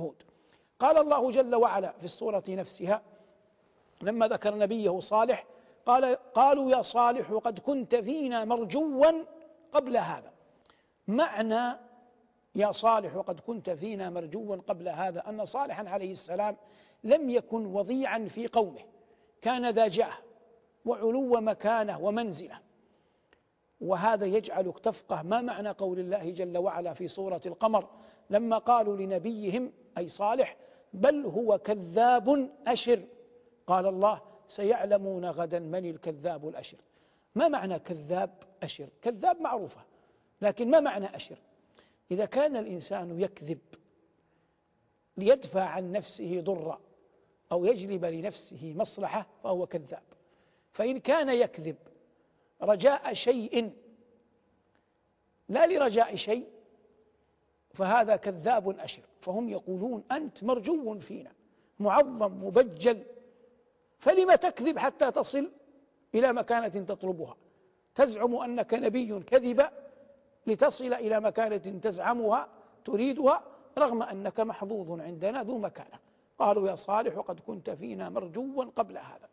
هود. قال الله جل وعلا في السورة نفسها لما ذكر نبيه صالح قال قالوا يا صالح قد كنت فينا مرجوا قبل هذا. معنى يا صالح وقد كنت فينا مرجوا قبل هذا أن صالحا عليه السلام لم يكن وضيعا في قومه. كان ذا جاه وعلو مكانه ومنزله. وهذا يجعلك تفقه ما معنى قول الله جل وعلا في سورة القمر لما قالوا لنبيهم أي صالح بل هو كذاب أشر. قال الله سيعلمون غدا من الكذاب الأشر. ما معنى كذاب أشر؟ كذاب معروفة لكن ما معنى أشر؟ إذا كان الإنسان يكذب ليدفع عن نفسه ضرا أو يجلب لنفسه مصلحة فهو كذاب. فإن كان يكذب رجاء شيء. لا لرجاء شيء فهذا كذاب أشر. فهم يقولون أنت مرجو فينا معظم مبجل. فلم تكذب حتى تصل إلى مكانة تطلبها؟ تزعم أنك نبي كذب لتصل إلى مكانة تزعمها تريدها رغم أنك محظوظ عندنا ذو مكانة. قالوا يا صالح قد كنت فينا مرجوا قبل هذا.